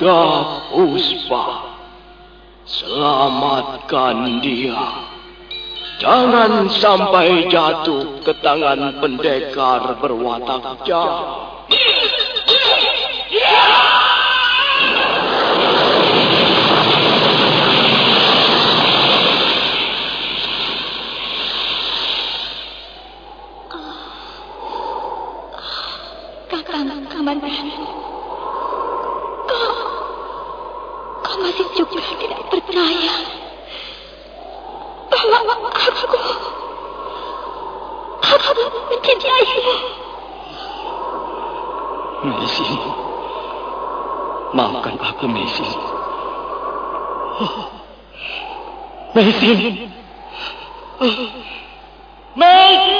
Naga Puspa. Selamatkan dia. Jangan sampai jatuh ke tangan pendekar berwatak jahat. Kakang Kamandan, kau, kau masih juga tidak percaya bahwa aku, aku mencintaimu. Messi, maafkan aku Messi. Oh, Messi, oh, Messi.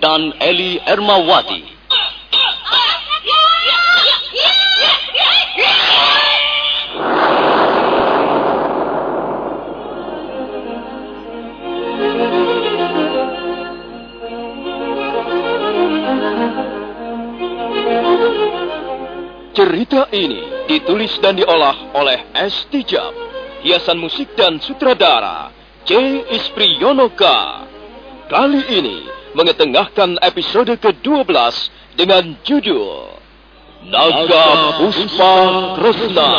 dan Eli Ermawati. Cerita ini ditulis dan diolah oleh S. Tijab, hiasan musik dan sutradara C. Ispriyonoka. Kali ini mengetengahkan episode ke-12 dengan judul Naga Puspa Kresna.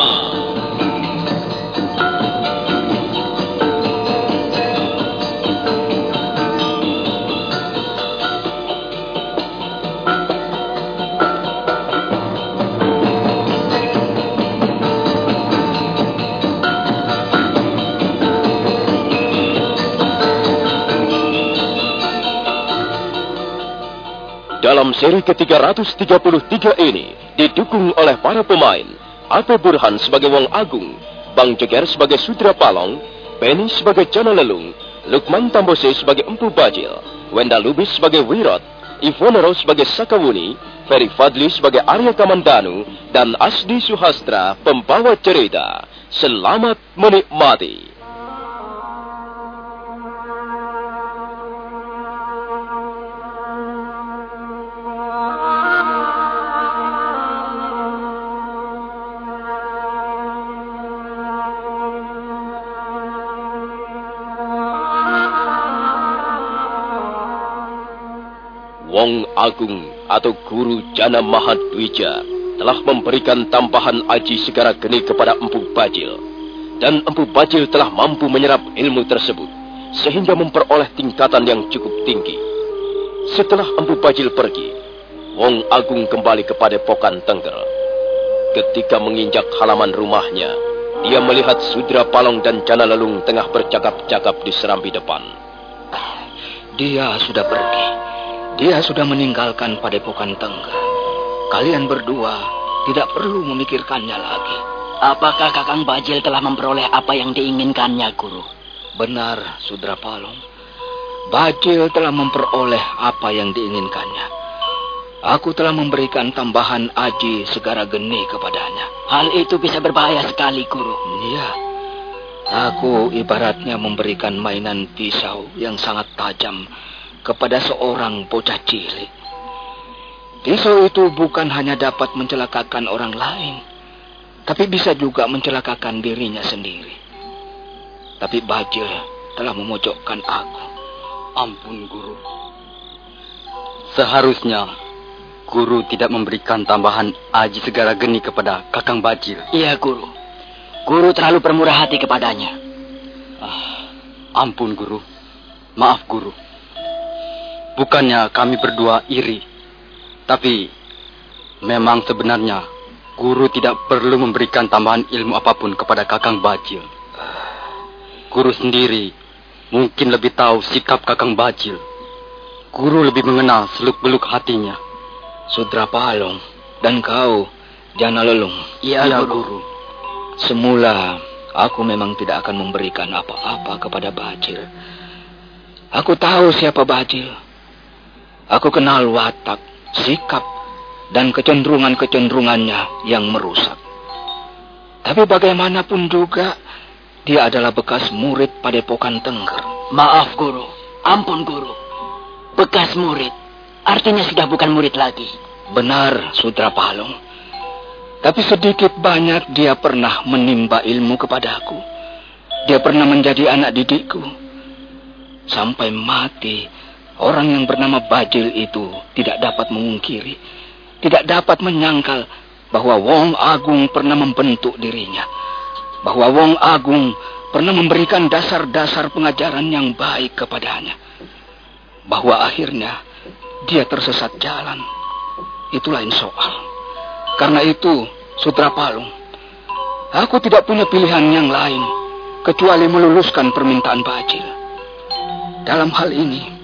Seri ke-333 ini didukung oleh para pemain Ape Burhan sebagai Wong Agung, Bang Jeger sebagai Sudra Palong, Penny sebagai Jana Lelung, Lukman Tambose sebagai Empu Bajil, Wenda Lubis sebagai Wirot, Ivone Rose sebagai Sakawuni, Ferry Fadli sebagai Arya Kamandanu, dan Asdi Suhastra pembawa cerita. Selamat menikmati. Wong Agung atau Guru Jana Mahadwija telah memberikan tambahan aji segara geni kepada Empu Bajil. Dan Empu Bajil telah mampu menyerap ilmu tersebut sehingga memperoleh tingkatan yang cukup tinggi. Setelah Empu Bajil pergi, Wong Agung kembali kepada Pokan Tengger. Ketika menginjak halaman rumahnya, dia melihat Sudra Palong dan Jana Lelung tengah bercakap-cakap di serambi depan. Dia sudah pergi. Dia sudah meninggalkan padepokan Tengger. Kalian berdua tidak perlu memikirkannya lagi. Apakah Kakang Bajil telah memperoleh apa yang diinginkannya, Guru? Benar, Sudra Palong. Bajil telah memperoleh apa yang diinginkannya. Aku telah memberikan tambahan aji segara geni kepadanya. Hal itu bisa berbahaya sekali, Guru. Iya. Aku ibaratnya memberikan mainan pisau yang sangat tajam kepada seorang bocah cilik. Pisau itu bukan hanya dapat mencelakakan orang lain, tapi bisa juga mencelakakan dirinya sendiri. Tapi Bajil telah memojokkan aku. Ampun, Guru. Seharusnya Guru tidak memberikan tambahan aji segala geni kepada Kakang Bajil. Iya, Guru. Guru terlalu bermurah hati kepadanya. Ah, ampun, Guru. Maaf, Guru. Bukannya kami berdua iri, tapi memang sebenarnya Guru tidak perlu memberikan tambahan ilmu apa pun kepada Kakang Bajil. Guru sendiri mungkin lebih tahu sikap Kakang Bajil. Guru lebih mengenal seluk-beluk hatinya. Sudra Palong dan kau, Jana Lelung. Iya, Ya, Guru. Guru. Semula aku memang tidak akan memberikan apa-apa kepada Bajil. Aku tahu siapa Bajil. Aku kenal watak, sikap, dan kecenderungan-kecenderungannya yang merusak. Tapi bagaimanapun juga, dia adalah bekas murid Padepokan Tengger. Maaf, Guru. Ampun, Guru. Bekas murid. Artinya sudah bukan murid lagi. Benar, Sudra Palung. Tapi sedikit banyak dia pernah menimba ilmu kepadaku. Dia pernah menjadi anak didikku. Sampai mati, orang yang bernama Bajil itu tidak dapat mengungkiri, tidak dapat menyangkal bahwa Wong Agung pernah membentuk dirinya. Bahwa Wong Agung pernah memberikan dasar-dasar pengajaran yang baik kepadanya. Bahwa akhirnya dia tersesat jalan. Itu lain soal. Karena itu, Sutra Palung, aku tidak punya pilihan yang lain kecuali meluluskan permintaan Bajil. Dalam hal ini,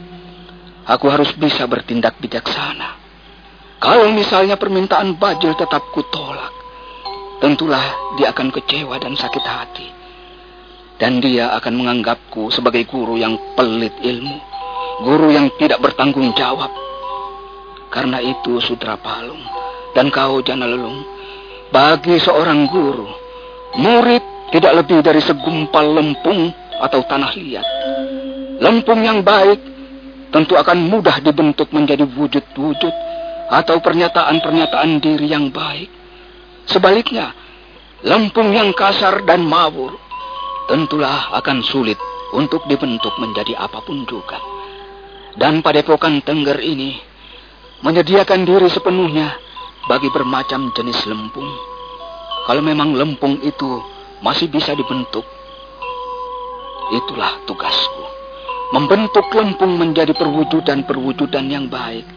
aku harus bisa bertindak bijaksana. Kalau misalnya permintaan Bajil tetap kutolak, tentulah dia akan kecewa dan sakit hati. Dan dia akan menganggapku sebagai guru yang pelit ilmu, guru yang tidak bertanggung jawab. Karena itu, Sutra Palung, dan kau, Jana Lelung, bagi seorang guru, murid tidak lebih dari segumpal lempung atau tanah liat. Lempung yang baik tentu akan mudah dibentuk menjadi wujud-wujud atau pernyataan-pernyataan diri yang baik. Sebaliknya, lempung yang kasar dan mawur tentulah akan sulit untuk dibentuk menjadi apa pun juga. Dan padepokan Tengger ini menyediakan diri sepenuhnya bagi bermacam jenis lempung. Kalau memang lempung itu masih bisa dibentuk, itulah tugasku. Membentuk lempung menjadi perwujudan-perwujudan yang baik.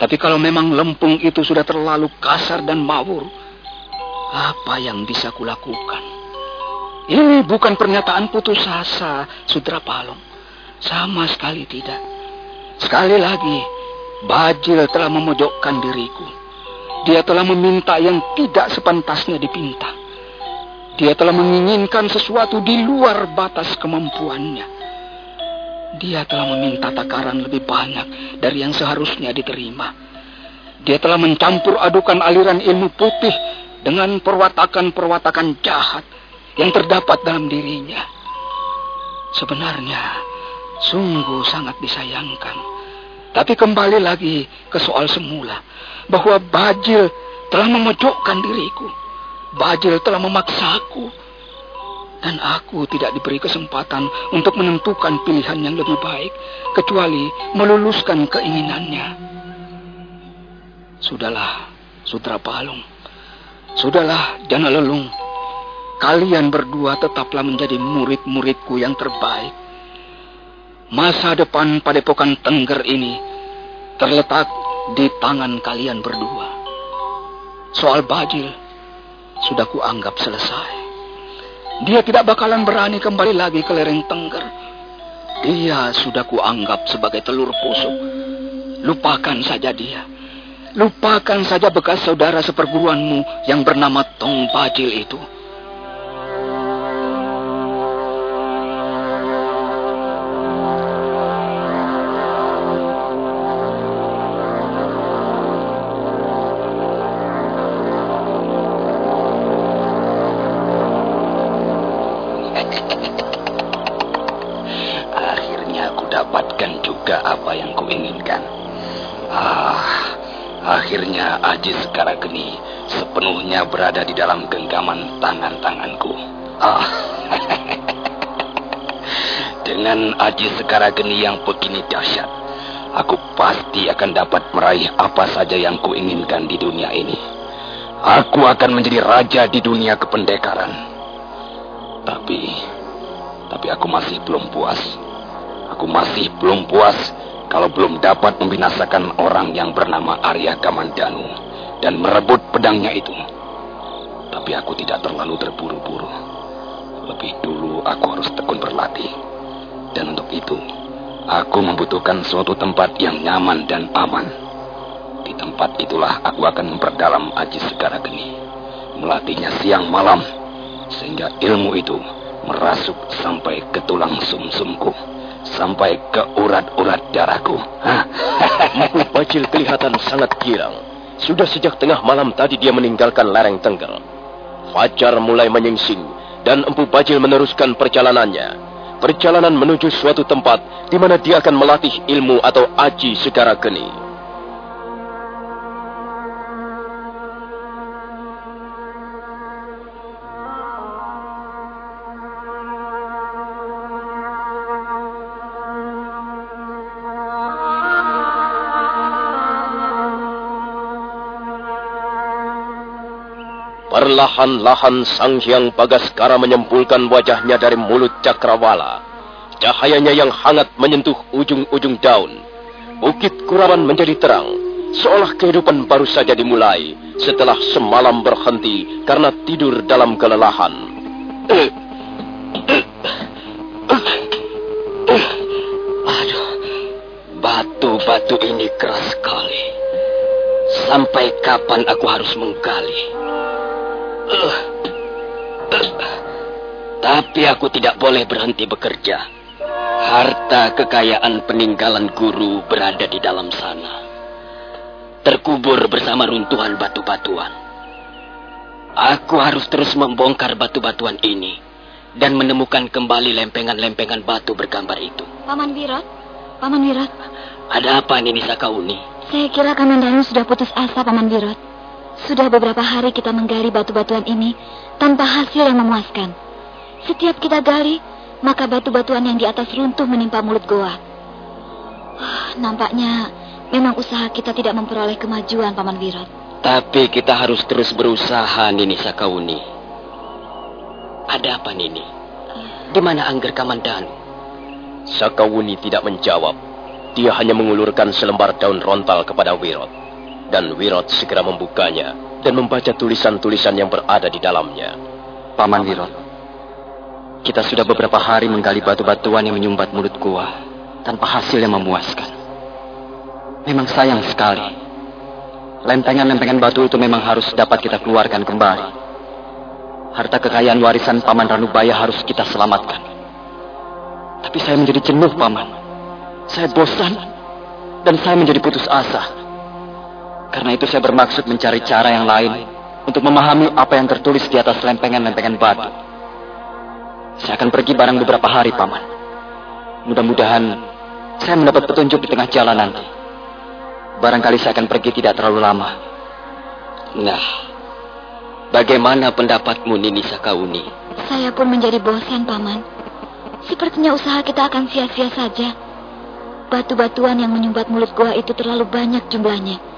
Tapi kalau memang lempung itu sudah terlalu kasar dan mawur, apa yang bisa kulakukan? Ini bukan pernyataan putus asa, Sudra Palong. Sama sekali tidak. Sekali lagi, Bajil telah memojokkan diriku. Dia telah meminta yang tidak sepantasnya dipinta. Dia telah menginginkan sesuatu di luar batas kemampuannya. Dia telah meminta takaran lebih banyak dari yang seharusnya diterima. Dia telah mencampur adukan aliran ilmu putih dengan perwatakan-perwatakan jahat yang terdapat dalam dirinya. Sebenarnya, sungguh sangat disayangkan. Tapi kembali lagi ke soal semula. Bahwa Bajil telah memojokkan diriku. Bajil telah memaksaku. Dan aku tidak diberi kesempatan untuk menentukan pilihan yang lebih baik. Kecuali meluluskan keinginannya. Sudahlah, Sutra Palung. Sudahlah, Jana Lelung. Kalian berdua tetaplah menjadi murid-muridku yang terbaik. Masa depan padepokan Tengger ini terletak di tangan kalian berdua. Soal Bajil sudah kuanggap selesai. Dia tidak bakalan berani kembali lagi ke lereng Tengger. Dia sudah kuanggap sebagai telur pusuk. Lupakan saja dia. Lupakan saja bekas saudara seperguruanmu yang bernama Tong Bajil itu. Sepenuhnya berada di dalam genggaman tangan-tanganku. Ah, dengan Aji Sekarageni yang begini dahsyat, aku pasti akan dapat meraih apa saja yang kuinginkan di dunia ini. Aku akan menjadi raja di dunia kependekaran. Tapi, tapi aku masih belum puas. Aku masih belum puas kalau belum dapat membinasakan orang yang bernama Arya Kamandanu dan merebut pedangnya itu. Tapi aku tidak terlalu terburu-buru. Lebih dulu aku harus tekun berlatih. Dan untuk itu, aku membutuhkan suatu tempat yang nyaman dan aman. Di tempat itulah aku akan memperdalam aji segara geni. Melatihnya siang malam. Sehingga ilmu itu merasuk sampai ke tulang sumsumku. Sampai ke urat-urat darahku. Bajil kelihatan sangat girang. Sudah sejak tengah malam tadi dia meninggalkan lereng Tengger. Fajar mulai menyingsing dan Empu Bajil meneruskan perjalanannya. Perjalanan menuju suatu tempat di mana dia akan melatih ilmu atau aji segara geni. Perlahan-lahan Sang Hyang Bagaskara menyempulkan wajahnya dari mulut Cakrawala. Cahayanya yang hangat menyentuh ujung-ujung daun. Bukit Kurawan menjadi terang, seolah kehidupan baru saja dimulai setelah semalam berhenti karena tidur dalam kelelahan. Aduh, batu-batu ini keras sekali. Sampai kapan aku harus menggali? Uh, uh, tapi aku tidak boleh berhenti bekerja. Harta kekayaan peninggalan guru berada di dalam sana. Terkubur bersama runtuhan batu-batuan. Aku harus terus membongkar batu-batuan ini dan menemukan kembali lempengan-lempengan batu bergambar itu. Paman Wirat, Paman Wirat. Ada apa Nini Sakauni? Saya kira Kamandanu sudah putus asa, Paman Wirat. Sudah beberapa hari kita menggali batu-batuan ini tanpa hasil yang memuaskan. Setiap kita gali, maka batu-batuan yang di atas runtuh menimpa mulut goa. Ah, Nampaknya memang usaha kita tidak memperoleh kemajuan, Paman Wirat. Tapi kita harus terus berusaha, Nini Sakauni. Ada apa, Nini? Di mana Angger Kamandanu? Sakawuni tidak menjawab. Dia hanya mengulurkan selembar daun rontal kepada Wirot. Dan Wirot segera membukanya dan membaca tulisan-tulisan yang berada di dalamnya. Paman Wirot, kita sudah beberapa hari menggali batu-batuan yang menyumbat mulut gua tanpa hasil yang memuaskan. Memang sayang sekali. Lempengan-lempengan batu itu memang harus dapat kita keluarkan kembali. Harta kekayaan warisan Paman Ranubaya harus kita selamatkan. Tapi saya menjadi jenuh, Paman. Saya bosan dan saya menjadi putus asa. Karena itu saya bermaksud mencari cara yang lain untuk memahami apa yang tertulis di atas lempengan-lempengan batu. Saya akan pergi barang beberapa hari, Paman. Mudah-mudahan saya mendapat petunjuk di tengah jalan nanti. Barangkali saya akan pergi tidak terlalu lama. Nah, bagaimana pendapatmu, Nini Sakauni? Saya pun menjadi bosan, Paman. Sepertinya usaha kita akan sia-sia saja. Batu-batuan yang menyumbat mulut gua itu terlalu banyak jumlahnya.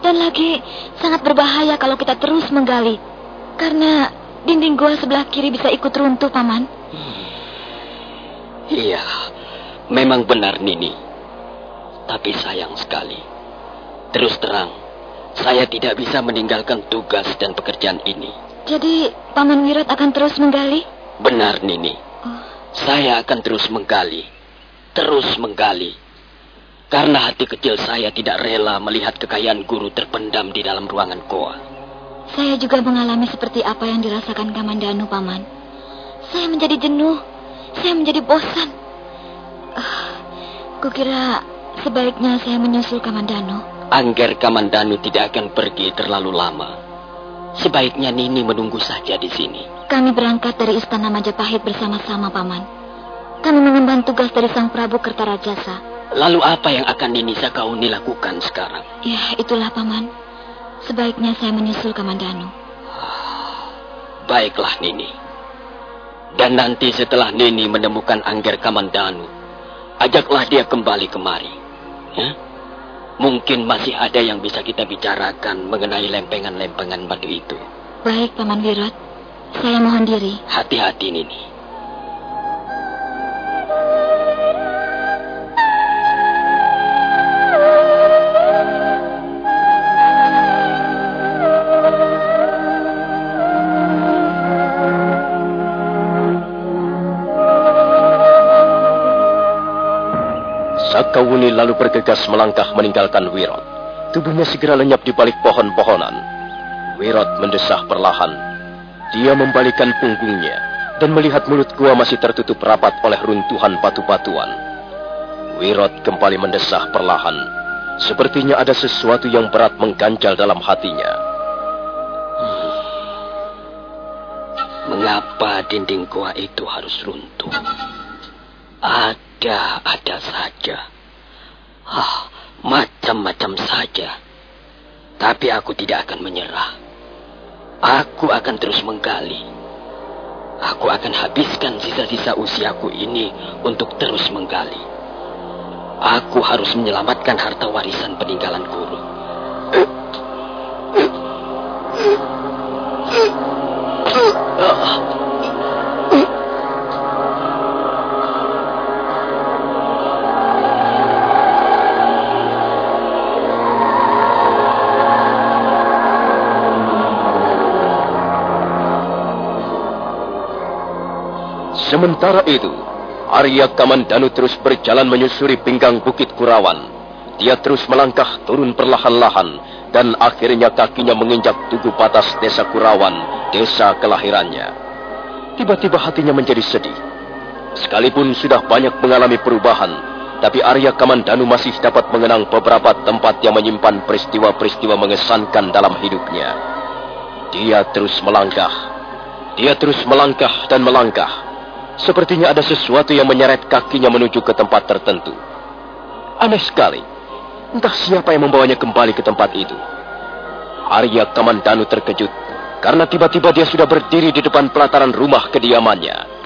Dan lagi sangat berbahaya kalau kita terus menggali. Karena dinding gua sebelah kiri bisa ikut runtuh, Paman. Iya, memang benar, Nini. Tapi sayang sekali. Terus terang, saya tidak bisa meninggalkan tugas dan pekerjaan ini. Jadi, Paman Wirat akan terus menggali? Benar, Nini. Saya akan terus menggali. Terus menggali. Karena hati kecil saya tidak rela melihat kekayaan guru terpendam di dalam ruangan goa. Saya juga mengalami seperti apa yang dirasakan Kamandanu, Paman. Saya menjadi jenuh. Saya menjadi bosan. Ah, kukira sebaiknya saya menyusul Kamandanu. Angger Kamandanu tidak akan pergi terlalu lama. Sebaiknya Nini menunggu saja di sini. Kami berangkat dari Istana Majapahit bersama-sama, Paman. Kami mengemban tugas dari Sang Prabu Kertarajasa. Lalu apa yang akan Nini Sakauni lakukan sekarang? Ya, itulah, Paman. Sebaiknya saya menyusul Kamandanu. Baiklah, Nini. Dan nanti setelah Nini menemukan Angger Kamandanu, ajaklah dia kembali kemari. Ya? Mungkin masih ada yang bisa kita bicarakan mengenai lempengan-lempengan batu itu. Baik, Paman Wirot. Saya mohon diri. Hati-hati, Nini. Sakawuni lalu bergegas melangkah meninggalkan Wirot. Tubuhnya segera lenyap di balik pohon-pohonan. Wirot mendesah perlahan. Dia membalikan punggungnya dan melihat mulut gua masih tertutup rapat oleh runtuhan batu-batuan. Wirot kembali mendesah perlahan. Sepertinya ada sesuatu yang berat mengganjal dalam hatinya. Mengapa dinding gua itu harus runtuh? Ada-ada saja. Ah, macam-macam saja. Tapi aku tidak akan menyerah. Aku akan terus menggali. Aku akan habiskan sisa-sisa usiaku ini untuk terus menggali. Aku harus menyelamatkan harta warisan peninggalan guru. Sementara itu, Arya Kamandanu terus berjalan menyusuri pinggang Bukit Kurawan. Dia terus melangkah turun perlahan-lahan dan akhirnya kakinya menginjak tugu batas desa Kurawan, desa kelahirannya. Tiba-tiba hatinya menjadi sedih. Sekalipun sudah banyak mengalami perubahan, tapi Arya Kamandanu masih dapat mengenang beberapa tempat yang menyimpan peristiwa-peristiwa mengesankan dalam hidupnya. Dia terus melangkah. Dia terus melangkah dan melangkah Sepertinya ada sesuatu yang menyeret kakinya menuju ke tempat tertentu. Aneh sekali. Entah siapa yang membawanya kembali ke tempat itu. Arya Kamandanu terkejut karena tiba-tiba dia sudah berdiri di depan pelataran rumah kediamannya.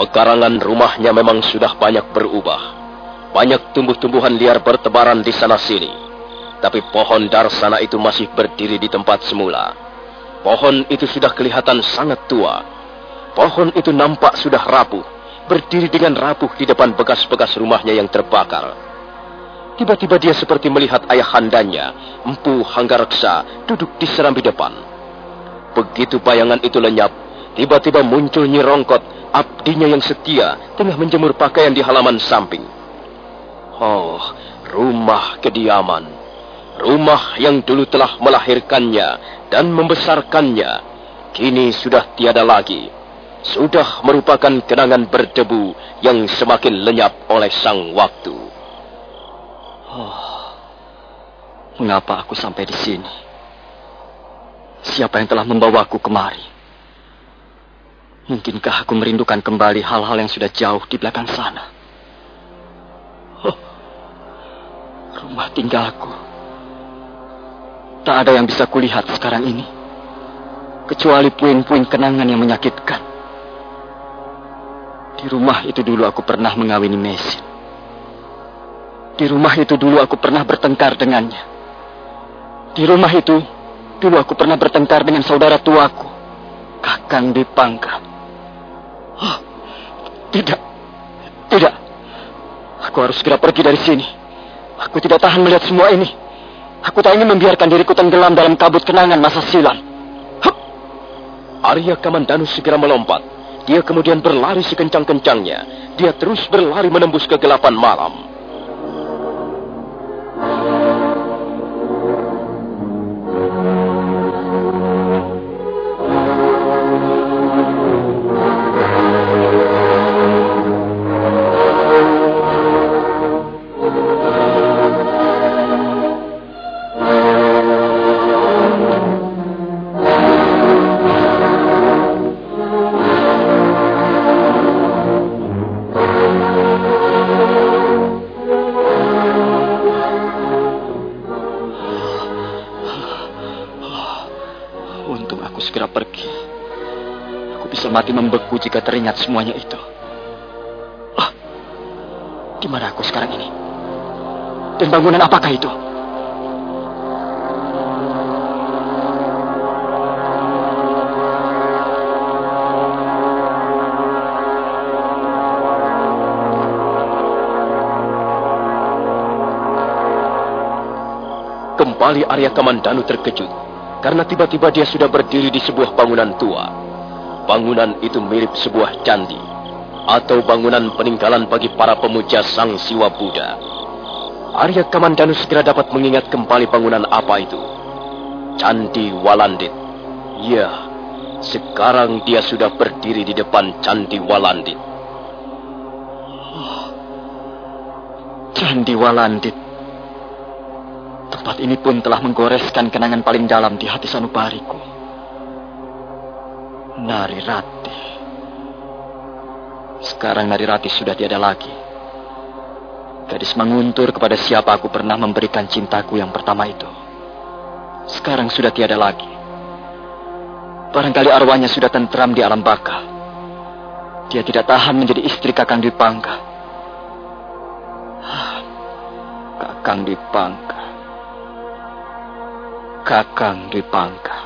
Pekarangan rumahnya memang sudah banyak berubah. Banyak tumbuh-tumbuhan liar bertebaran di sana-sini. Tapi pohon darsana itu masih berdiri di tempat semula. Pohon itu sudah kelihatan sangat tua. Pohon itu nampak sudah rapuh, berdiri dengan rapuh di depan bekas-bekas rumahnya yang terbakar. Tiba-tiba dia seperti melihat ayah handanya, Empu Hanggareksa, duduk di serambi depan. Begitu bayangan itu lenyap, tiba-tiba muncul Nyirongkot, abdinya yang setia, tengah menjemur pakaian di halaman samping. Oh, rumah kediaman. Rumah yang dulu telah melahirkannya dan membesarkannya, kini sudah tiada lagi. Sudah merupakan kenangan berdebu yang semakin lenyap oleh sang waktu. Oh, mengapa aku sampai di sini? Siapa yang telah membawaku kemari? Mungkinkah aku merindukan kembali hal-hal yang sudah jauh di belakang sana? Oh, rumah tinggalku Tak ada yang bisa kulihat sekarang ini. Kecuali puing-puing kenangan yang menyakitkan. Di rumah itu dulu aku pernah mengawini mesin. Di rumah itu dulu aku pernah bertengkar dengannya. Di rumah itu dulu aku pernah bertengkar dengan saudara tuaku, Kakang Dipangka. Oh, tidak, tidak. Aku harus segera pergi dari sini. Aku tidak tahan melihat semua ini. Aku tak ingin membiarkan diriku tenggelam dalam kabut kenangan masa silam. Hup! Arya Kamandanu segera melompat. Dia kemudian berlari sekencang-kencangnya. Dia terus berlari menembus kegelapan malam. Jika teringat semuanya itu. Di mana aku sekarang ini? Dan bangunan apakah itu? Kembali Arya Kamandanu terkejut karena tiba-tiba dia sudah berdiri di sebuah bangunan tua. Bangunan itu mirip sebuah candi atau bangunan peninggalan bagi para pemuja Sang Siwa Buddha. Arya Kamandanu segera dapat mengingat kembali bangunan apa itu. Candi Walandit. Ya, sekarang dia sudah berdiri di depan Candi Walandit. Candi Walandit. Tempat ini pun telah menggoreskan kenangan paling dalam di hati sanubariku. Nari Rati. Sekarang Nari Rati sudah tiada lagi. Gadis menguntur kepada siapa aku pernah memberikan cintaku yang pertama itu. Sekarang sudah tiada lagi. Barangkali arwahnya sudah tentram di alam baka. Dia tidak tahan menjadi istri Kakang Dwi Pangka. Kakang Dwi Pangka. Kakang Dwi Pangka.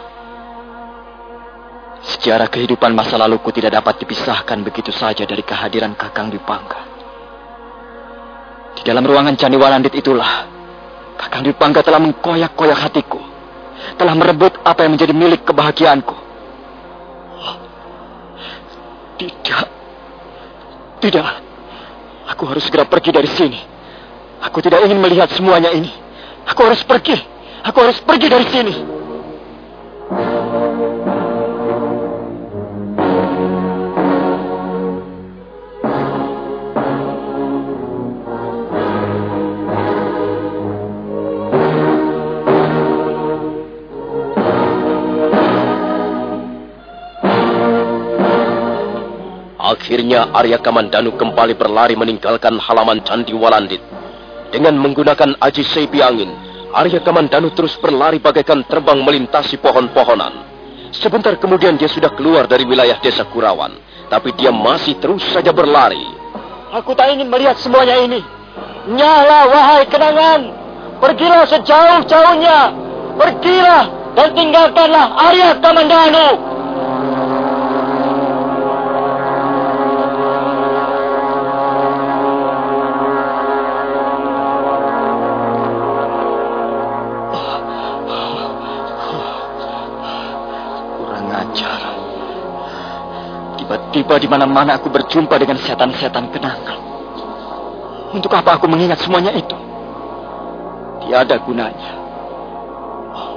Sejarah kehidupan masa laluku tidak dapat dipisahkan begitu saja dari kehadiran Kakang Dwi Pangka. Di dalam ruangan Candi Walandit itulah, Kakang Dwi Pangka telah mengkoyak-koyak hatiku. Telah merebut apa yang menjadi milik kebahagiaanku. Tidak. Tidak. Aku harus segera pergi dari sini. Aku tidak ingin melihat semuanya ini. Aku harus pergi. Aku harus pergi dari sini. Akhirnya Arya Kamandanu kembali berlari meninggalkan halaman Candi Walandit. Dengan menggunakan aji sepi angin, Arya Kamandanu terus berlari bagaikan terbang melintasi pohon-pohonan. Sebentar kemudian dia sudah keluar dari wilayah desa Kurawan. Tapi dia masih terus saja berlari. Aku tak ingin melihat semuanya ini. Nyala wahai kenangan. Pergilah sejauh-jauhnya. Pergilah dan tinggalkanlah Arya Kamandanu. Tiba-tiba di mana-mana aku berjumpa dengan setan-setan kenangan. Untuk apa aku mengingat semuanya itu? Tiada gunanya. Oh,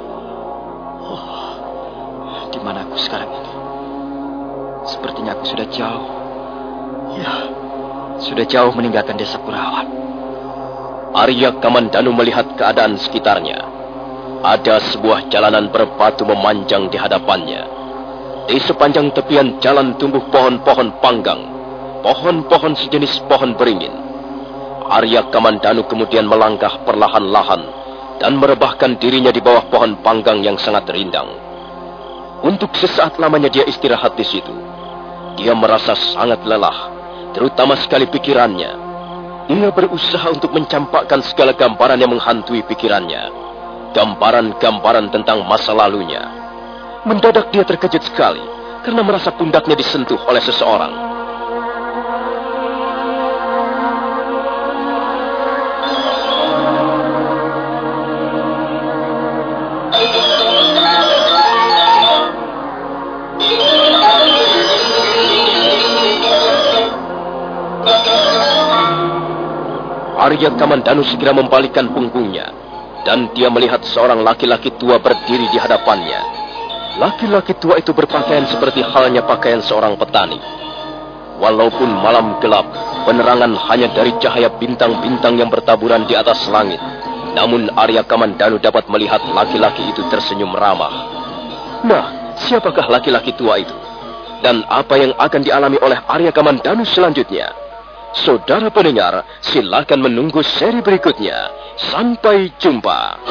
oh, di mana aku sekarang ini? Sepertinya aku sudah jauh. Ya, sudah jauh meninggalkan desa Kurawan. Arya Kamandanu melihat keadaan sekitarnya. Ada sebuah jalanan berbatu memanjang di hadapannya. Di sepanjang tepian jalan tumbuh pohon-pohon panggang, pohon-pohon sejenis pohon beringin. Arya Kamandanu kemudian melangkah perlahan-lahan dan merebahkan dirinya di bawah pohon panggang yang sangat rindang. Untuk sesaat lamanya dia istirahat di situ. Dia merasa sangat lelah, terutama sekali pikirannya. Ia berusaha untuk mencampakkan segala gambaran yang menghantui pikirannya. Gambaran-gambaran tentang masa lalunya Mendadak dia terkejut sekali karena merasa pundaknya disentuh oleh seseorang. Arya Kamandanu segera membalikkan punggungnya dan dia melihat seorang laki-laki tua berdiri di hadapannya. Laki-laki tua itu berpakaian seperti halnya pakaian seorang petani. Walaupun malam gelap, penerangan hanya dari cahaya bintang-bintang yang bertaburan di atas langit. Namun Arya Kamandanu dapat melihat laki-laki itu tersenyum ramah. Nah, siapakah laki-laki tua itu? Dan apa yang akan dialami oleh Arya Kamandanu selanjutnya? Saudara pendengar, silakan menunggu seri berikutnya. Sampai jumpa.